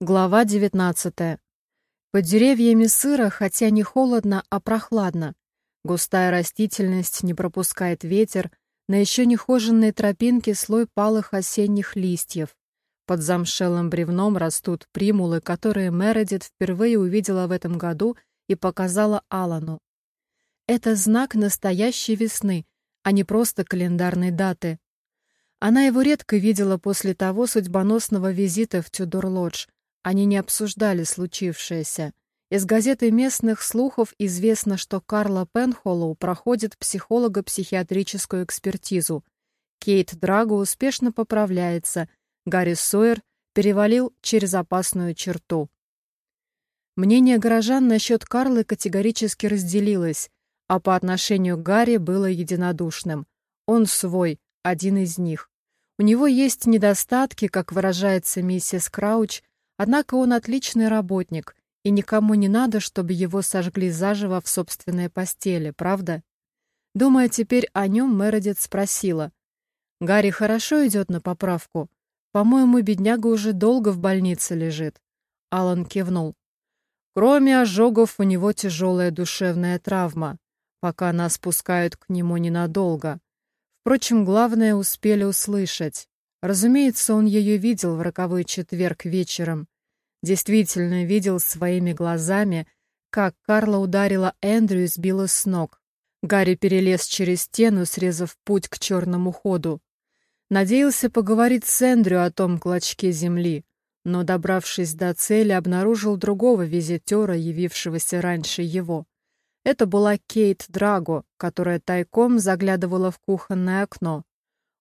Глава 19. Под деревьями сыро, хотя не холодно, а прохладно. Густая растительность не пропускает ветер, на еще не хоженной тропинке слой палых осенних листьев. Под замшелым бревном растут примулы, которые Мередит впервые увидела в этом году и показала Алану. Это знак настоящей весны, а не просто календарной даты. Она его редко видела после того судьбоносного визита в Тюдор-Лодж, они не обсуждали случившееся. Из газеты местных слухов известно, что Карла Пенхоллоу проходит психолого-психиатрическую экспертизу. Кейт Драго успешно поправляется. Гарри Сойер перевалил через опасную черту. Мнение горожан насчет Карлы категорически разделилось, а по отношению к Гарри было единодушным. Он свой, один из них. У него есть недостатки, как выражается миссис Крауч, Однако он отличный работник, и никому не надо, чтобы его сожгли заживо в собственной постели, правда? Думая теперь о нем, Мередит спросила. «Гарри хорошо идет на поправку? По-моему, бедняга уже долго в больнице лежит». Алан кивнул. Кроме ожогов, у него тяжелая душевная травма, пока нас пускают к нему ненадолго. Впрочем, главное успели услышать. Разумеется, он ее видел в роковой четверг вечером. Действительно видел своими глазами, как Карла ударила Эндрю и сбила с ног. Гарри перелез через стену, срезав путь к черному ходу. Надеялся поговорить с Эндрю о том клочке земли, но, добравшись до цели, обнаружил другого визитера, явившегося раньше его. Это была Кейт Драго, которая тайком заглядывала в кухонное окно.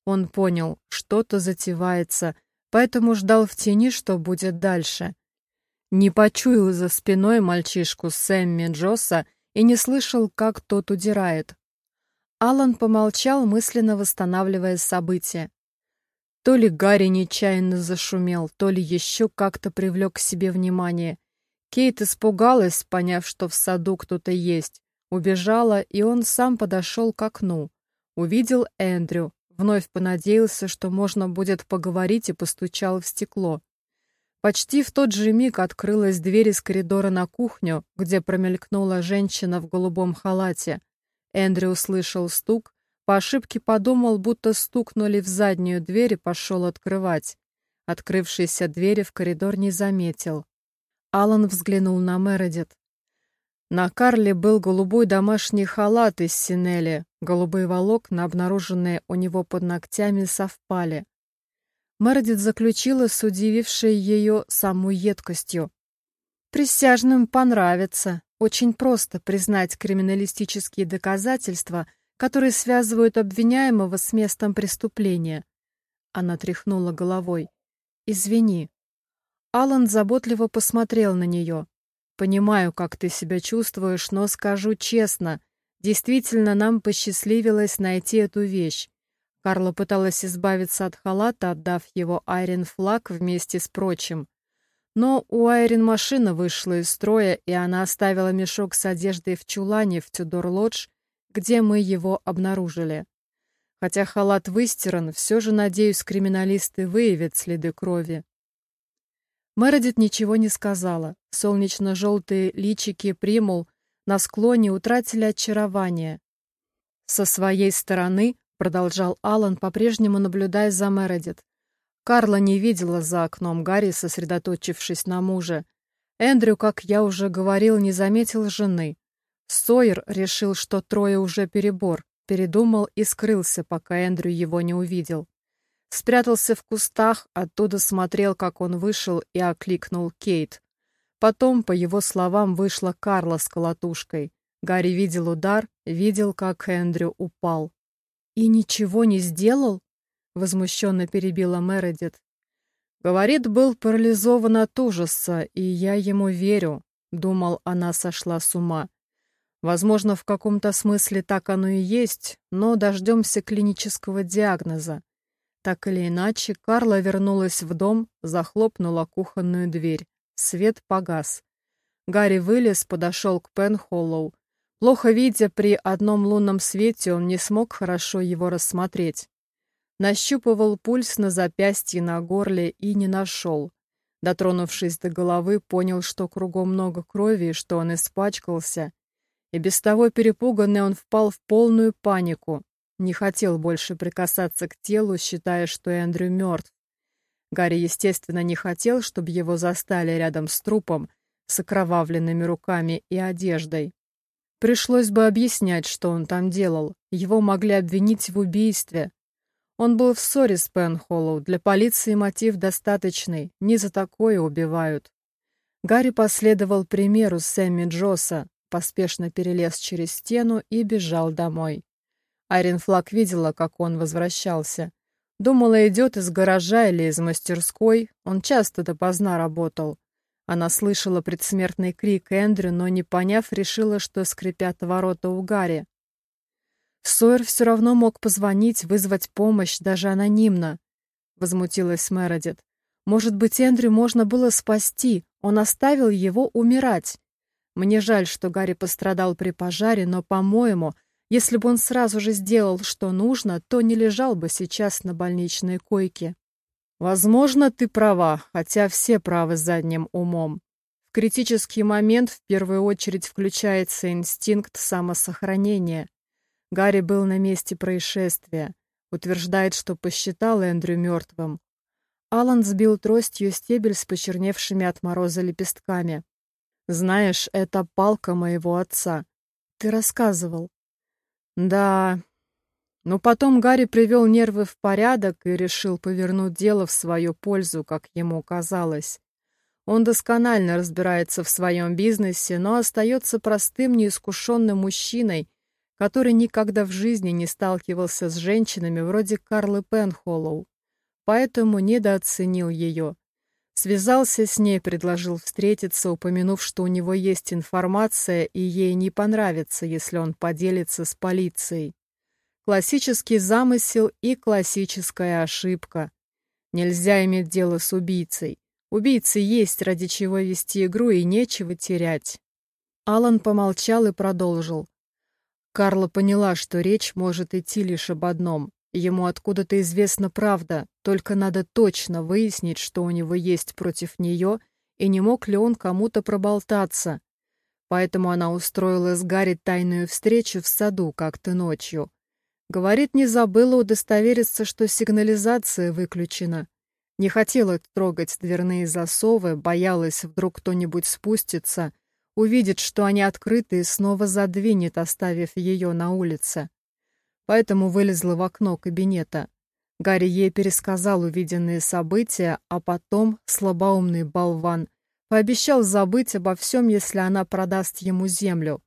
Он понял, что-то затевается, поэтому ждал в тени, что будет дальше. Не почуял за спиной мальчишку Сэмми Джосса и не слышал, как тот удирает. Алан помолчал, мысленно восстанавливая события. То ли Гарри нечаянно зашумел, то ли еще как-то привлек к себе внимание. Кейт испугалась, поняв, что в саду кто-то есть. Убежала, и он сам подошел к окну. Увидел Эндрю, Вновь понадеялся, что можно будет поговорить, и постучал в стекло. Почти в тот же миг открылась дверь из коридора на кухню, где промелькнула женщина в голубом халате. Эндрю услышал стук, по ошибке подумал, будто стукнули в заднюю дверь и пошел открывать. Открывшейся двери в коридор не заметил. Алан взглянул на Мередит. На Карле был голубой домашний халат из синели, голубые волокна, обнаруженные у него под ногтями, совпали. Мередит заключила с удивившей ее самой едкостью. «Присяжным понравится. Очень просто признать криминалистические доказательства, которые связывают обвиняемого с местом преступления». Она тряхнула головой. «Извини». Алан заботливо посмотрел на нее. Понимаю, как ты себя чувствуешь, но скажу честно, действительно нам посчастливилось найти эту вещь. Карла пыталась избавиться от халата, отдав его Айрин флаг вместе с прочим. Но у Айрин машина вышла из строя, и она оставила мешок с одеждой в чулане в Тюдор-Лодж, где мы его обнаружили. Хотя халат выстиран, все же, надеюсь, криминалисты выявят следы крови. Мередит ничего не сказала. Солнечно-желтые личики примул на склоне утратили очарование. Со своей стороны, продолжал Алан, по-прежнему наблюдая за Мередит. Карла не видела за окном Гарри, сосредоточившись на муже. Эндрю, как я уже говорил, не заметил жены. Сойер решил, что трое уже перебор, передумал и скрылся, пока Эндрю его не увидел. Спрятался в кустах, оттуда смотрел, как он вышел и окликнул Кейт. Потом, по его словам, вышла Карла с колотушкой. Гарри видел удар, видел, как Эндрю упал. «И ничего не сделал?» — возмущенно перебила Мередит. «Говорит, был парализован от ужаса, и я ему верю», — думал, она сошла с ума. Возможно, в каком-то смысле так оно и есть, но дождемся клинического диагноза. Так или иначе, Карла вернулась в дом, захлопнула кухонную дверь. Свет погас. Гарри вылез, подошел к Пенхоллоу. Плохо видя при одном лунном свете, он не смог хорошо его рассмотреть. Нащупывал пульс на запястье, на горле и не нашел. Дотронувшись до головы, понял, что кругом много крови и что он испачкался. И без того перепуганный он впал в полную панику. Не хотел больше прикасаться к телу, считая, что Эндрю мертв. Гарри, естественно, не хотел, чтобы его застали рядом с трупом, с окровавленными руками и одеждой. Пришлось бы объяснять, что он там делал. Его могли обвинить в убийстве. Он был в ссоре с Пенхоллоу. Для полиции мотив достаточный. Не за такое убивают. Гарри последовал примеру Сэмми Джоса, поспешно перелез через стену и бежал домой. Айрин Флаг видела, как он возвращался. Думала, идет из гаража или из мастерской. Он часто допоздна работал. Она слышала предсмертный крик Эндрю, но, не поняв, решила, что скрипят ворота у Гарри. Сойер все равно мог позвонить, вызвать помощь, даже анонимно. Возмутилась Мередит. Может быть, Эндрю можно было спасти, он оставил его умирать. Мне жаль, что Гарри пострадал при пожаре, но, по-моему, если бы он сразу же сделал, что нужно, то не лежал бы сейчас на больничной койке. Возможно, ты права, хотя все правы задним умом. В критический момент в первую очередь включается инстинкт самосохранения. Гарри был на месте происшествия. Утверждает, что посчитал Эндрю мертвым. Алан сбил тростью стебель с почерневшими от мороза лепестками. «Знаешь, это палка моего отца. Ты рассказывал». «Да, но потом Гарри привел нервы в порядок и решил повернуть дело в свою пользу, как ему казалось. Он досконально разбирается в своем бизнесе, но остается простым, неискушенным мужчиной, который никогда в жизни не сталкивался с женщинами вроде Карлы Пенхоллоу, поэтому недооценил ее. Связался с ней, предложил встретиться, упомянув, что у него есть информация, и ей не понравится, если он поделится с полицией. Классический замысел и классическая ошибка. Нельзя иметь дело с убийцей. Убийце есть ради чего вести игру и нечего терять. Алан помолчал и продолжил. Карла поняла, что речь может идти лишь об одном. Ему откуда-то известна правда, только надо точно выяснить, что у него есть против нее, и не мог ли он кому-то проболтаться. Поэтому она устроила с Гарри тайную встречу в саду как-то ночью. Говорит, не забыла удостовериться, что сигнализация выключена. Не хотела трогать дверные засовы, боялась, вдруг кто-нибудь спустится, увидит, что они открыты и снова задвинет, оставив ее на улице. Поэтому вылезла в окно кабинета. Гарри ей пересказал увиденные события, а потом, слабоумный болван, пообещал забыть обо всем, если она продаст ему землю.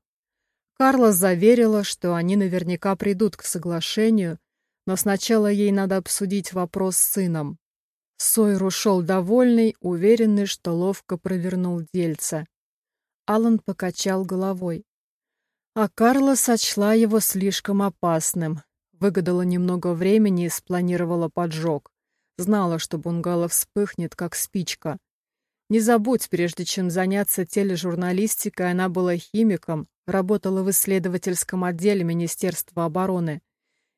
Карла заверила, что они наверняка придут к соглашению, но сначала ей надо обсудить вопрос с сыном. Сойер ушел довольный, уверенный, что ловко провернул дельце. Алан покачал головой. А Карла сочла его слишком опасным. Выгадала немного времени и спланировала поджог. Знала, что бунгало вспыхнет, как спичка. Не забудь, прежде чем заняться тележурналистикой, она была химиком, работала в исследовательском отделе Министерства обороны.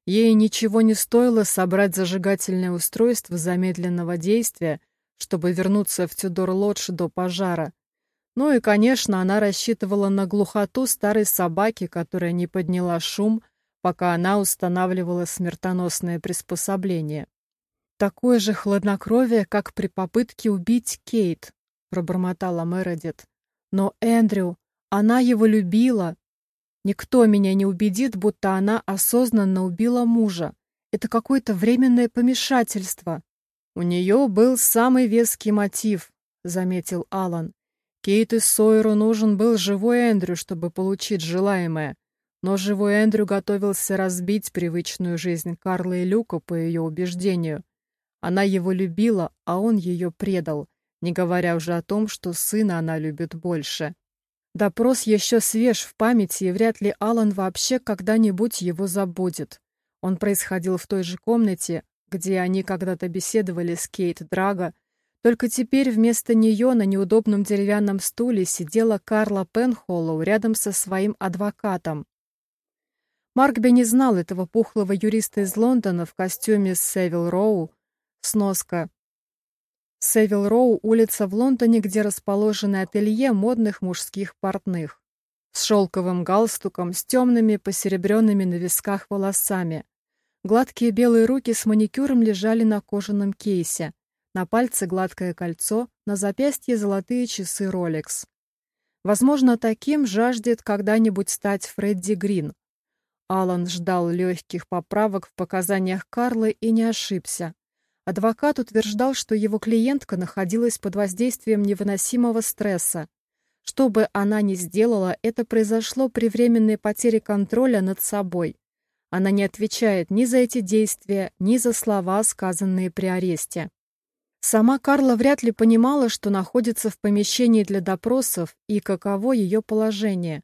Ей ничего не стоило собрать зажигательное устройство замедленного действия, чтобы вернуться в Тюдор-Лодж до пожара. Ну и, конечно, она рассчитывала на глухоту старой собаки, которая не подняла шум, пока она устанавливала смертоносное приспособление. Такое же хладнокровие, как при попытке убить Кейт, пробормотала Мередит. Но Эндрю, она его любила. Никто меня не убедит, будто она осознанно убила мужа. Это какое-то временное помешательство. У нее был самый веский мотив, заметил Алан. Кейт и Сойеру нужен был живой Эндрю, чтобы получить желаемое. Но живой Эндрю готовился разбить привычную жизнь Карла и Люка по ее убеждению. Она его любила, а он ее предал не говоря уже о том, что сына она любит больше. Допрос еще свеж в памяти, и вряд ли Алан вообще когда-нибудь его забудет. Он происходил в той же комнате, где они когда-то беседовали с Кейт Драго, только теперь вместо нее на неудобном деревянном стуле сидела Карла Пенхоллоу рядом со своим адвокатом. Маркби не знал этого пухлого юриста из Лондона в костюме Севил Роу, сноска Севил Роу – улица в Лондоне, где расположены ателье модных мужских портных. С шелковым галстуком, с темными посеребренными на висках волосами. Гладкие белые руки с маникюром лежали на кожаном кейсе. На пальце гладкое кольцо, на запястье золотые часы Rolex. Возможно, таким жаждет когда-нибудь стать Фредди Грин. Алан ждал легких поправок в показаниях Карлы и не ошибся. Адвокат утверждал, что его клиентка находилась под воздействием невыносимого стресса. Что бы она ни сделала, это произошло при временной потере контроля над собой. Она не отвечает ни за эти действия, ни за слова, сказанные при аресте. Сама Карла вряд ли понимала, что находится в помещении для допросов и каково ее положение.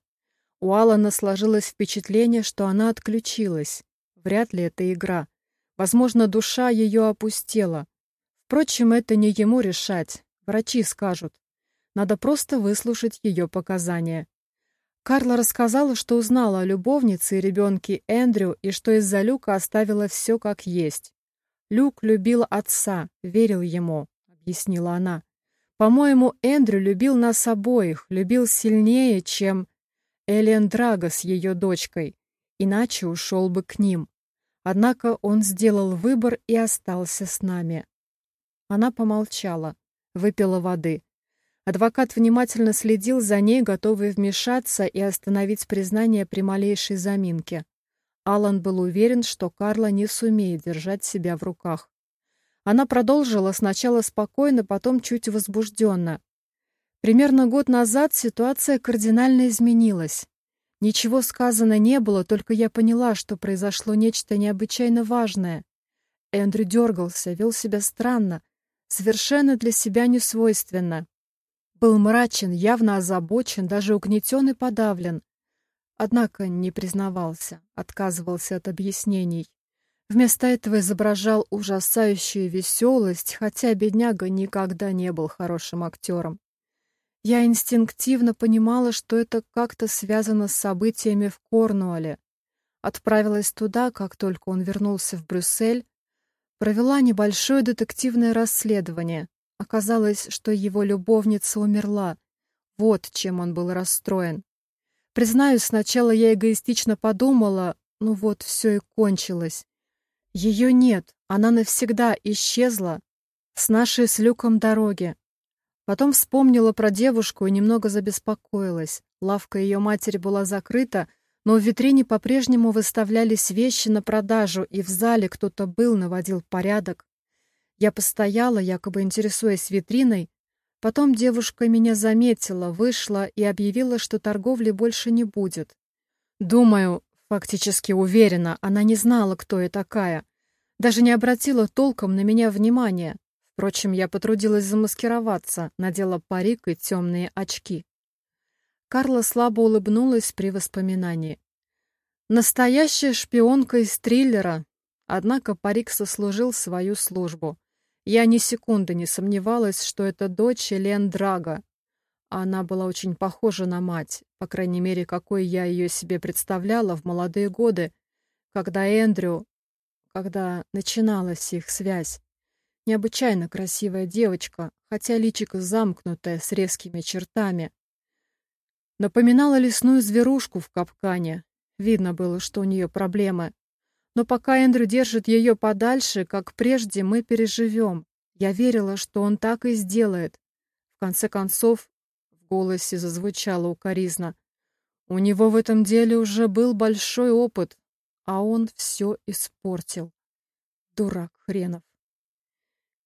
У Алана сложилось впечатление, что она отключилась. Вряд ли это игра. Возможно, душа ее опустела. Впрочем, это не ему решать. Врачи скажут. Надо просто выслушать ее показания. Карла рассказала, что узнала о любовнице и ребенке Эндрю и что из-за Люка оставила все как есть. Люк любил отца, верил ему, объяснила она. По-моему, Эндрю любил нас обоих, любил сильнее, чем Элиан Драго с ее дочкой, иначе ушел бы к ним. Однако он сделал выбор и остался с нами. Она помолчала, выпила воды. Адвокат внимательно следил за ней, готовый вмешаться и остановить признание при малейшей заминке. Алан был уверен, что Карла не сумеет держать себя в руках. Она продолжила сначала спокойно, потом чуть возбужденно. Примерно год назад ситуация кардинально изменилась. Ничего сказано не было, только я поняла, что произошло нечто необычайно важное. Эндрю дергался, вел себя странно, совершенно для себя несвойственно. Был мрачен, явно озабочен, даже угнетен и подавлен. Однако не признавался, отказывался от объяснений. Вместо этого изображал ужасающую веселость, хотя бедняга никогда не был хорошим актером. Я инстинктивно понимала, что это как-то связано с событиями в Корнуолле. Отправилась туда, как только он вернулся в Брюссель, провела небольшое детективное расследование. Оказалось, что его любовница умерла. Вот чем он был расстроен. Признаюсь, сначала я эгоистично подумала, ну вот, все и кончилось. Ее нет, она навсегда исчезла с нашей с Люком дороги. Потом вспомнила про девушку и немного забеспокоилась. Лавка ее матери была закрыта, но в витрине по-прежнему выставлялись вещи на продажу, и в зале кто-то был, наводил порядок. Я постояла, якобы интересуясь витриной. Потом девушка меня заметила, вышла и объявила, что торговли больше не будет. Думаю, фактически уверена, она не знала, кто я такая. Даже не обратила толком на меня внимания. Впрочем, я потрудилась замаскироваться, надела парик и темные очки. Карла слабо улыбнулась при воспоминании. Настоящая шпионка из триллера. Однако парик сослужил свою службу. Я ни секунды не сомневалась, что это дочь Элен Драга. Она была очень похожа на мать, по крайней мере, какой я ее себе представляла в молодые годы, когда Эндрю, когда начиналась их связь. Необычайно красивая девочка, хотя личико замкнутое, с резкими чертами. Напоминала лесную зверушку в капкане. Видно было, что у нее проблемы. Но пока Эндрю держит ее подальше, как прежде, мы переживем. Я верила, что он так и сделает. В конце концов, в голосе зазвучало укоризна. У него в этом деле уже был большой опыт, а он все испортил. Дурак хренов.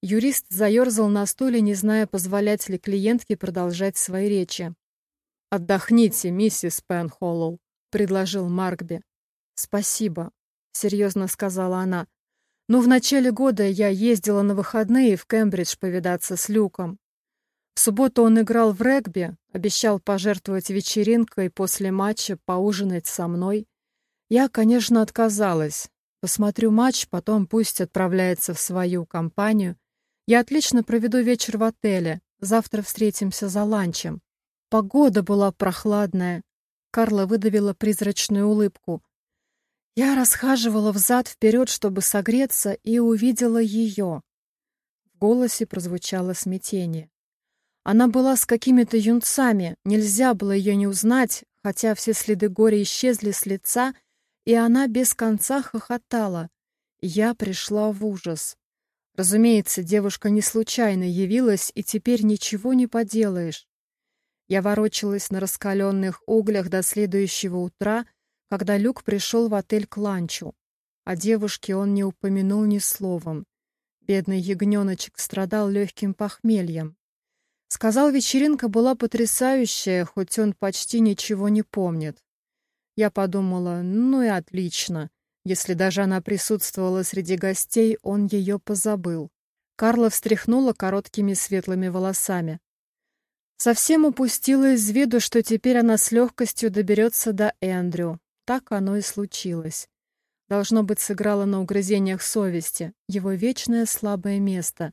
Юрист заерзал на стуле, не зная, позволять ли клиентке продолжать свои речи. «Отдохните, миссис Пенхоллоу», — предложил Маркби. «Спасибо», — серьезно сказала она. «Но в начале года я ездила на выходные в Кембридж повидаться с Люком. В субботу он играл в регби, обещал пожертвовать вечеринкой после матча поужинать со мной. Я, конечно, отказалась. Посмотрю матч, потом пусть отправляется в свою компанию. Я отлично проведу вечер в отеле. Завтра встретимся за ланчем. Погода была прохладная. Карла выдавила призрачную улыбку. Я расхаживала взад-вперед, чтобы согреться, и увидела ее. В голосе прозвучало смятение. Она была с какими-то юнцами, нельзя было ее не узнать, хотя все следы горя исчезли с лица, и она без конца хохотала. Я пришла в ужас. Разумеется, девушка не случайно явилась, и теперь ничего не поделаешь. Я ворочалась на раскаленных углях до следующего утра, когда Люк пришел в отель к ланчу. О девушке он не упомянул ни словом. Бедный ягненочек страдал легким похмельем. Сказал, вечеринка была потрясающая, хоть он почти ничего не помнит. Я подумала, ну и отлично. Если даже она присутствовала среди гостей, он ее позабыл. Карла встряхнула короткими светлыми волосами. Совсем упустила из виду, что теперь она с легкостью доберется до Эндрю. Так оно и случилось. Должно быть, сыграла на угрызениях совести, его вечное слабое место.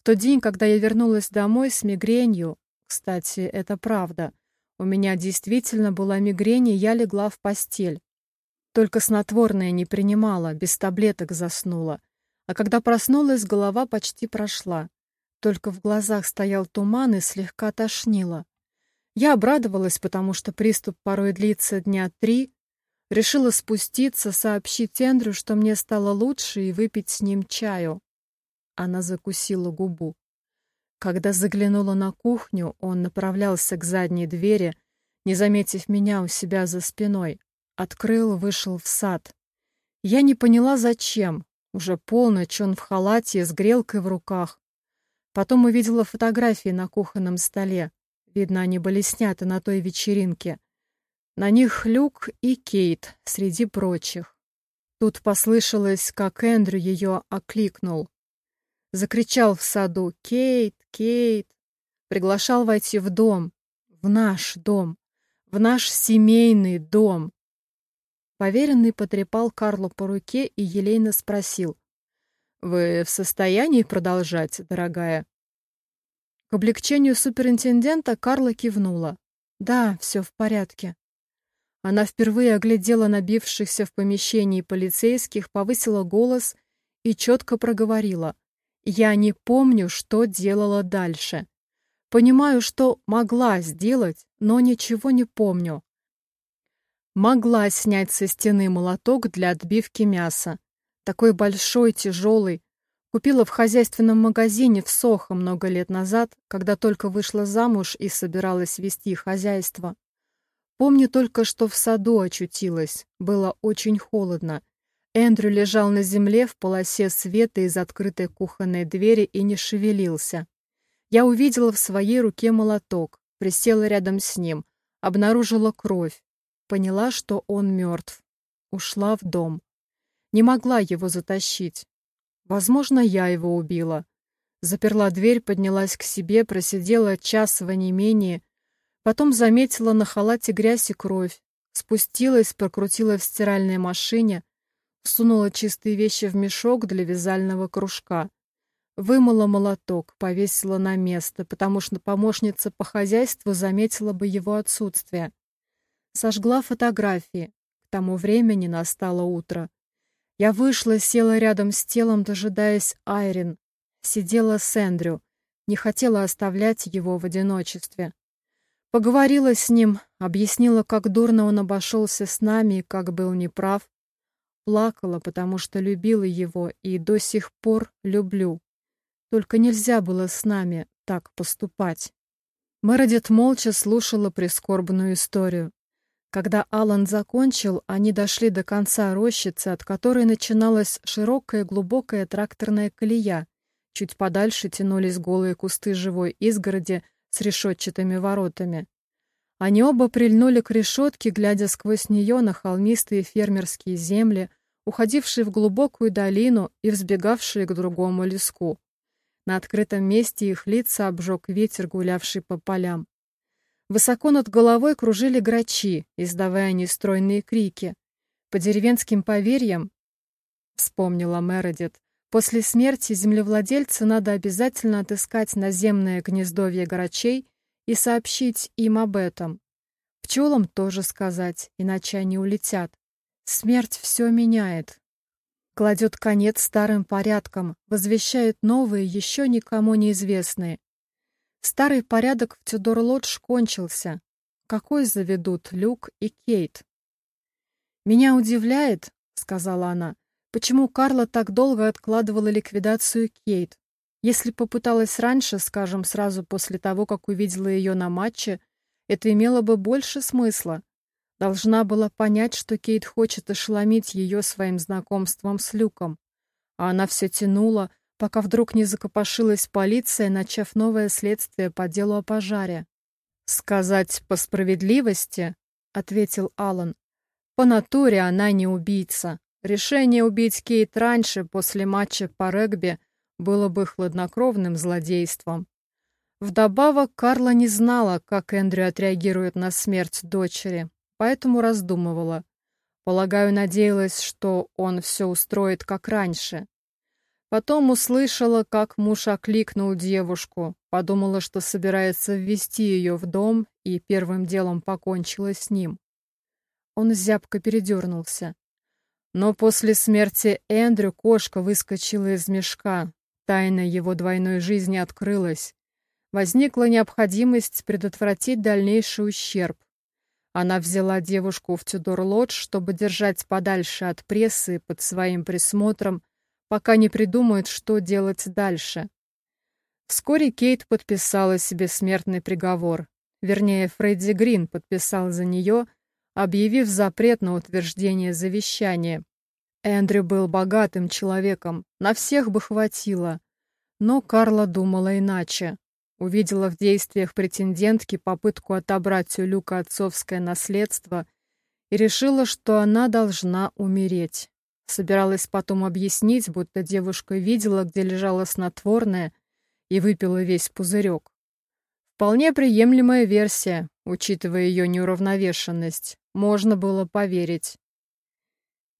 В тот день, когда я вернулась домой с мигренью, кстати, это правда, у меня действительно была мигрень, и я легла в постель. Только снотворное не принимала, без таблеток заснула. А когда проснулась, голова почти прошла. Только в глазах стоял туман и слегка тошнило. Я обрадовалась, потому что приступ порой длится дня три. Решила спуститься, сообщить Эндрю, что мне стало лучше, и выпить с ним чаю. Она закусила губу. Когда заглянула на кухню, он направлялся к задней двери, не заметив меня у себя за спиной. Открыл, вышел в сад. Я не поняла, зачем. Уже полночь он в халате с грелкой в руках. Потом увидела фотографии на кухонном столе. Видно, они были сняты на той вечеринке. На них Люк и Кейт среди прочих. Тут послышалось, как Эндрю ее окликнул. Закричал в саду «Кейт! Кейт!» Приглашал войти в дом, в наш дом, в наш семейный дом. Поверенный потрепал Карлу по руке и елейно спросил. «Вы в состоянии продолжать, дорогая?» К облегчению суперинтендента Карла кивнула. «Да, все в порядке». Она впервые оглядела набившихся в помещении полицейских, повысила голос и четко проговорила. Я не помню, что делала дальше. Понимаю, что могла сделать, но ничего не помню. Могла снять со стены молоток для отбивки мяса. Такой большой, тяжелый. Купила в хозяйственном магазине в Сохо много лет назад, когда только вышла замуж и собиралась вести хозяйство. Помню только, что в саду очутилась. Было очень холодно. Эндрю лежал на земле в полосе света из открытой кухонной двери и не шевелился. Я увидела в своей руке молоток, присела рядом с ним, обнаружила кровь, поняла, что он мертв. Ушла в дом. Не могла его затащить. Возможно, я его убила. Заперла дверь, поднялась к себе, просидела час в онемении, потом заметила на халате грязь и кровь, спустилась, прокрутила в стиральной машине, Сунула чистые вещи в мешок для вязального кружка. Вымыла молоток, повесила на место, потому что помощница по хозяйству заметила бы его отсутствие. Сожгла фотографии. К тому времени настало утро. Я вышла, села рядом с телом, дожидаясь Айрин. Сидела с Эндрю. Не хотела оставлять его в одиночестве. Поговорила с ним, объяснила, как дурно он обошелся с нами и как был неправ. Плакала, потому что любила его и до сих пор люблю. Только нельзя было с нами так поступать. Мередит молча слушала прискорбную историю. Когда Алан закончил, они дошли до конца рощицы, от которой начиналась широкая глубокая тракторная колея. Чуть подальше тянулись голые кусты живой изгороди с решетчатыми воротами. Они оба прильнули к решетке, глядя сквозь нее на холмистые фермерские земли, уходившие в глубокую долину и взбегавшие к другому леску. На открытом месте их лица обжег ветер, гулявший по полям. Высоко над головой кружили грачи, издавая нестройные крики. По деревенским поверьям, вспомнила Мередит, после смерти землевладельца надо обязательно отыскать наземное гнездовье грачей и сообщить им об этом. Пчелам тоже сказать, иначе они улетят. Смерть все меняет. Кладет конец старым порядкам, возвещает новые, еще никому неизвестные. Старый порядок в Тюдор-Лодж кончился. Какой заведут Люк и Кейт? «Меня удивляет», — сказала она, — «почему Карла так долго откладывала ликвидацию Кейт. Если попыталась раньше, скажем, сразу после того, как увидела ее на матче, это имело бы больше смысла. Должна была понять, что Кейт хочет ошеломить ее своим знакомством с Люком. А она все тянула, пока вдруг не закопошилась полиция, начав новое следствие по делу о пожаре. «Сказать по справедливости», — ответил Алан, — «по натуре она не убийца. Решение убить Кейт раньше, после матча по регби, было бы хладнокровным злодейством. Вдобавок, Карла не знала, как Эндрю отреагирует на смерть дочери, поэтому раздумывала. Полагаю, надеялась, что он все устроит как раньше. Потом услышала, как муж окликнул девушку, подумала, что собирается ввести ее в дом, и первым делом покончила с ним. Он зябко передернулся. Но после смерти Эндрю кошка выскочила из мешка. Тайна его двойной жизни открылась. Возникла необходимость предотвратить дальнейший ущерб. Она взяла девушку в Тюдор-Лодж, чтобы держать подальше от прессы под своим присмотром, пока не придумают, что делать дальше. Вскоре Кейт подписала себе смертный приговор. Вернее, Фредди Грин подписал за нее, объявив запрет на утверждение завещания. Эндрю был богатым человеком, на всех бы хватило. Но Карла думала иначе увидела в действиях претендентки попытку отобрать у Люка отцовское наследство и решила, что она должна умереть. Собиралась потом объяснить, будто девушка видела, где лежало снотворное, и выпила весь пузырек. Вполне приемлемая версия, учитывая ее неуравновешенность. Можно было поверить.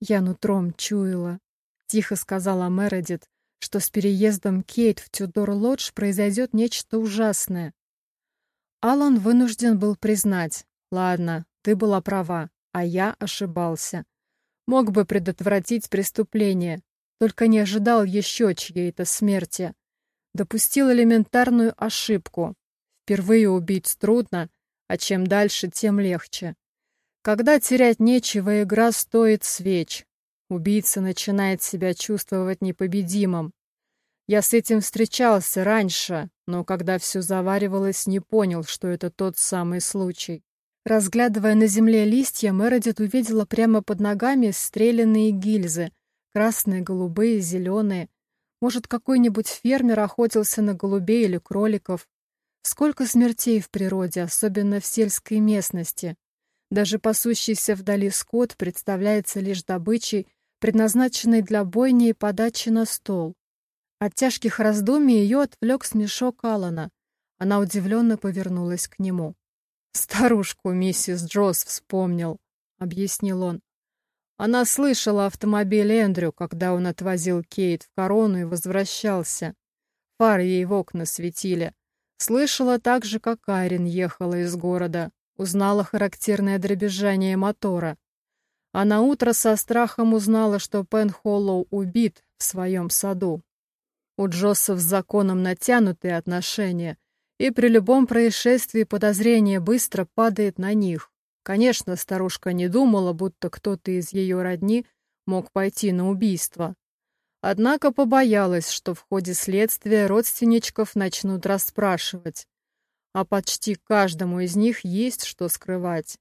«Я нутром чуяла», — тихо сказала Мередит, что с переездом Кейт в Тюдор-Лодж произойдет нечто ужасное. Алан вынужден был признать, ладно, ты была права, а я ошибался. Мог бы предотвратить преступление, только не ожидал еще чьей-то смерти. Допустил элементарную ошибку. Впервые убить трудно, а чем дальше, тем легче. Когда терять нечего, игра стоит свеч. Убийца начинает себя чувствовать непобедимым. Я с этим встречался раньше, но когда все заваривалось, не понял, что это тот самый случай. Разглядывая на земле листья, Мередит увидела прямо под ногами стрелянные гильзы. Красные, голубые, зеленые. Может, какой-нибудь фермер охотился на голубей или кроликов. Сколько смертей в природе, особенно в сельской местности. Даже пасущийся вдали скот представляется лишь добычей предназначенной для бойни и подачи на стол. От тяжких раздумий ее отвлек смешок Алана. Она удивленно повернулась к нему. «Старушку миссис Джосс вспомнил», — объяснил он. Она слышала автомобиль Эндрю, когда он отвозил Кейт в корону и возвращался. Фары ей в окна светили. Слышала так же, как Айрин ехала из города. Узнала характерное дребезжание мотора а на утро со страхом узнала, что Пен Холлоу убит в своем саду. У Джоссов с законом натянутые отношения, и при любом происшествии подозрение быстро падает на них. Конечно, старушка не думала, будто кто-то из ее родни мог пойти на убийство. Однако побоялась, что в ходе следствия родственничков начнут расспрашивать, а почти каждому из них есть что скрывать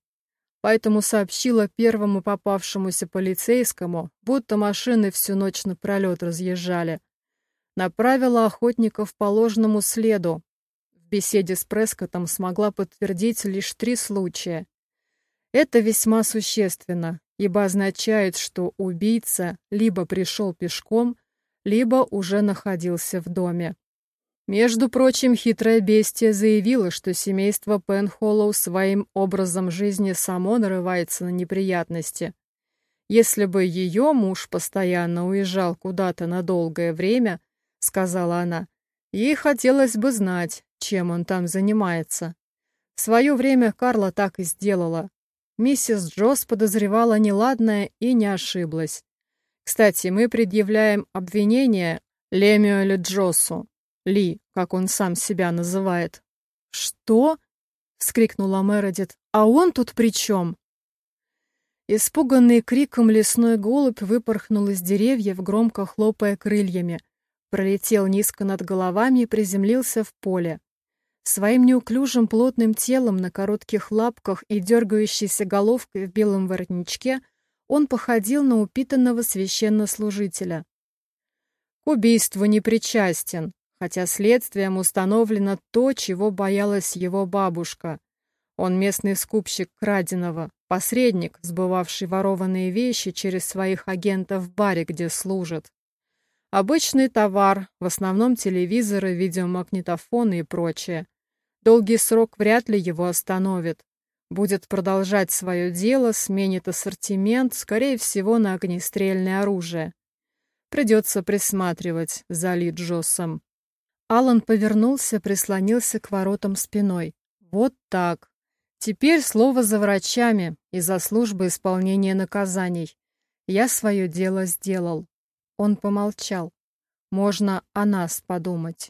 поэтому сообщила первому попавшемуся полицейскому, будто машины всю ночь напролет разъезжали. Направила охотников по ложному следу. В беседе с Прескотом смогла подтвердить лишь три случая. Это весьма существенно, ибо означает, что убийца либо пришел пешком, либо уже находился в доме. Между прочим, хитрая бестия заявила, что семейство Пенхоллоу своим образом жизни само нарывается на неприятности. Если бы ее муж постоянно уезжал куда-то на долгое время, сказала она, ей хотелось бы знать, чем он там занимается. В свое время Карла так и сделала. Миссис Джосс подозревала неладное и не ошиблась. Кстати, мы предъявляем обвинение Лемиолю Джосу, Ли, как он сам себя называет. «Что?» — вскрикнула Мередит. «А он тут при чем?» Испуганный криком лесной голубь выпорхнул из деревьев, громко хлопая крыльями, пролетел низко над головами и приземлился в поле. Своим неуклюжим плотным телом на коротких лапках и дергающейся головкой в белом воротничке он походил на упитанного священнослужителя. К убийству не причастен, хотя следствием установлено то, чего боялась его бабушка. Он местный скупщик краденого, посредник, сбывавший ворованные вещи через своих агентов в баре, где служит. Обычный товар, в основном телевизоры, видеомагнитофоны и прочее. Долгий срок вряд ли его остановит. Будет продолжать свое дело, сменит ассортимент, скорее всего, на огнестрельное оружие. Придется присматривать за Ли Джоссом. Алан повернулся, прислонился к воротам спиной. Вот так. Теперь слово за врачами и за службы исполнения наказаний. Я свое дело сделал. Он помолчал. Можно о нас подумать.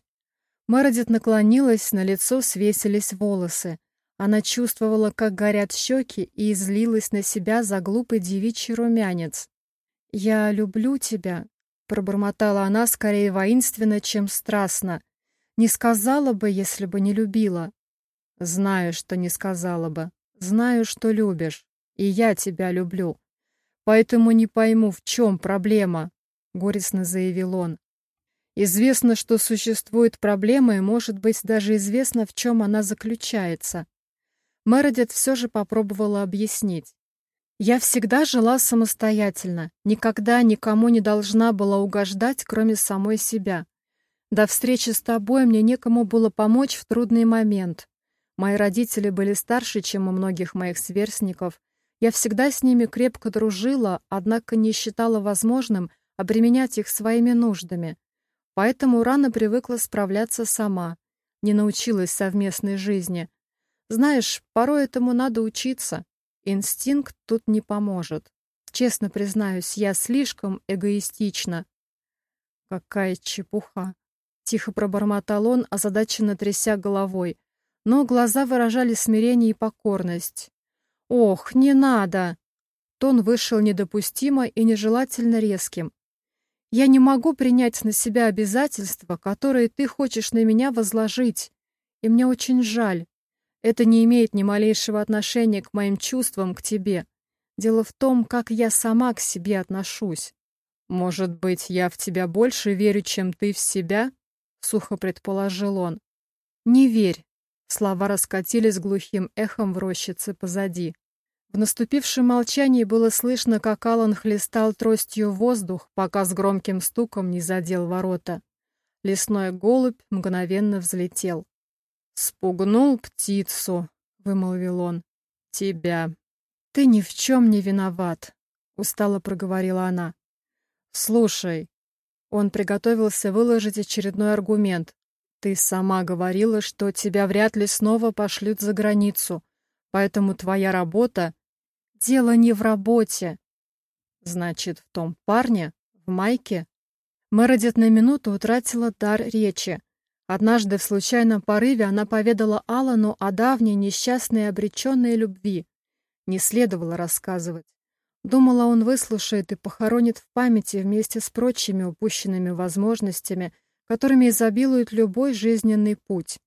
Мередит наклонилась, на лицо свесились волосы. Она чувствовала, как горят щеки, и излилась на себя за глупый девичий румянец. «Я люблю тебя», — пробормотала она скорее воинственно, чем страстно. «Не сказала бы, если бы не любила». «Знаю, что не сказала бы. Знаю, что любишь. И я тебя люблю. Поэтому не пойму, в чем проблема. — горестно заявил он. «Известно, что существует проблема, и, может быть, даже известно, в чем она заключается». Мередит все же попробовала объяснить. «Я всегда жила самостоятельно, никогда никому не должна была угождать, кроме самой себя. До встречи с тобой мне некому было помочь в трудный момент. Мои родители были старше, чем у многих моих сверстников. Я всегда с ними крепко дружила, однако не считала возможным — обременять их своими нуждами. Поэтому рано привыкла справляться сама, не научилась совместной жизни. Знаешь, порой этому надо учиться. Инстинкт тут не поможет. Честно признаюсь, я слишком эгоистична. Какая чепуха. Тихо пробормотал он, озадаченно тряся головой. Но глаза выражали смирение и покорность. «Ох, не надо!» Тон вышел недопустимо и нежелательно резким. Я не могу принять на себя обязательства, которые ты хочешь на меня возложить, и мне очень жаль. Это не имеет ни малейшего отношения к моим чувствам к тебе. Дело в том, как я сама к себе отношусь. Может быть, я в тебя больше верю, чем ты в себя? Сухо предположил он. Не верь. Слова раскатились глухим эхом в рощице позади. В наступившем молчании было слышно, как Алан хлестал тростью воздух, пока с громким стуком не задел ворота. Лесной голубь мгновенно взлетел. «Спугнул птицу», — вымолвил он. «Тебя». «Ты ни в чем не виноват», — устало проговорила она. «Слушай». Он приготовился выложить очередной аргумент. «Ты сама говорила, что тебя вряд ли снова пошлют за границу, поэтому твоя работа Дело не в работе. Значит, в том парне, в майке? Мередит на минуту утратила дар речи. Однажды в случайном порыве она поведала Алану о давней несчастной обреченной любви. Не следовало рассказывать. Думала, он выслушает и похоронит в памяти вместе с прочими упущенными возможностями, которыми изобилует любой жизненный путь.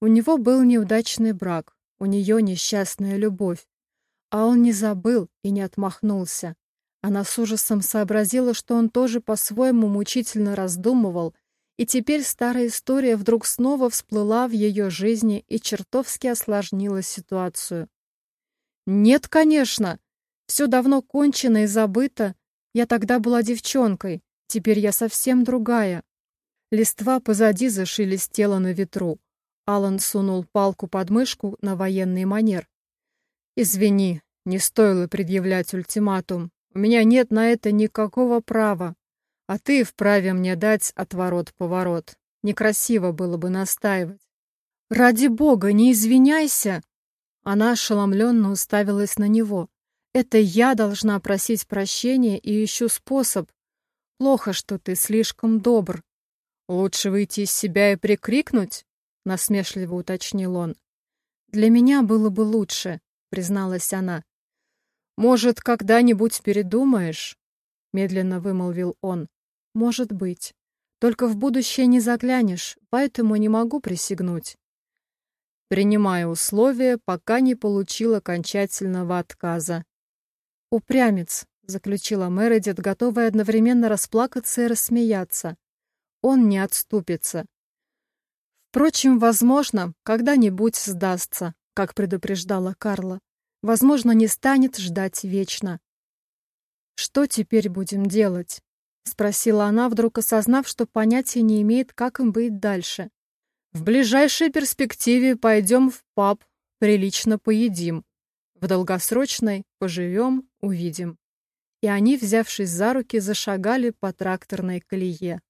У него был неудачный брак, у нее несчастная любовь. А он не забыл и не отмахнулся. Она с ужасом сообразила, что он тоже по-своему мучительно раздумывал, и теперь старая история вдруг снова всплыла в ее жизни и чертовски осложнила ситуацию. «Нет, конечно! Все давно кончено и забыто. Я тогда была девчонкой, теперь я совсем другая». Листва позади зашелестела на ветру. Алан сунул палку под мышку на военный манер. «Извини, не стоило предъявлять ультиматум. У меня нет на это никакого права. А ты вправе мне дать отворот-поворот. Некрасиво было бы настаивать». «Ради бога, не извиняйся!» Она ошеломленно уставилась на него. Это я должна просить прощения и ищу способ. Плохо, что ты слишком добр. Лучше выйти из себя и прикрикнуть? Насмешливо уточнил он. Для меня было бы лучше, призналась она. Может, когда-нибудь передумаешь? Медленно вымолвил он. Может быть. Только в будущее не заглянешь, поэтому не могу присягнуть. Принимаю условия, пока не получил окончательного отказа. «Упрямец», — заключила Мередит, готовая одновременно расплакаться и рассмеяться. «Он не отступится». Впрочем, возможно, когда-нибудь сдастся, как предупреждала Карла. Возможно, не станет ждать вечно. «Что теперь будем делать?» — спросила она, вдруг осознав, что понятия не имеет, как им быть дальше. «В ближайшей перспективе пойдем в паб, прилично поедим. В долгосрочной поживем, увидим. И они, взявшись за руки, зашагали по тракторной колее.